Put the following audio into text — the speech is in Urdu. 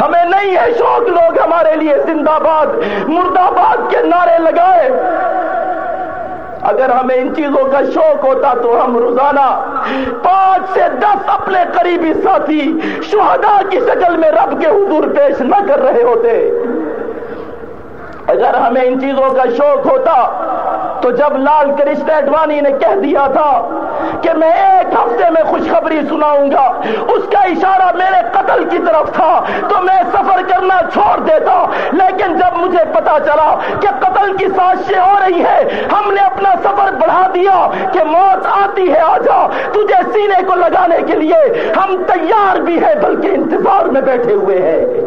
ہمیں نہیں ہے شوق لوگ ہمارے لیے زندہ باد مرد آباد کے نعرے لگائے۔ اگر ہمیں ان چیزوں کا شوق ہوتا تو ہم روزانہ پانچ سے دس اپنے قریبی ساتھی شہداء کی شکل میں رب کے حضور پیش نہ کر رہے ہوتے۔ اگر ہمیں ان چیزوں کا شوق ہوتا تو جب لال کرشن اڈوانی نے کہہ دیا تھا کہ میں ایک ہفتے میں خوشخبری سناؤں گا، اس کا اشارہ میرے قتل کی طرف تھا، تو میں سفر کرنا چھوڑ دیتا، لیکن جب مجھے پتا چلا کہ قتل کی سازشیں ہو رہی ہے ہم نے اپنا سفر بڑھا دیا کہ موت آتی ہے آ جا تجھے سینے کو لگانے کے لیے ہم تیار بھی ہیں، بلکہ انتظار میں بیٹھے ہوئے ہیں۔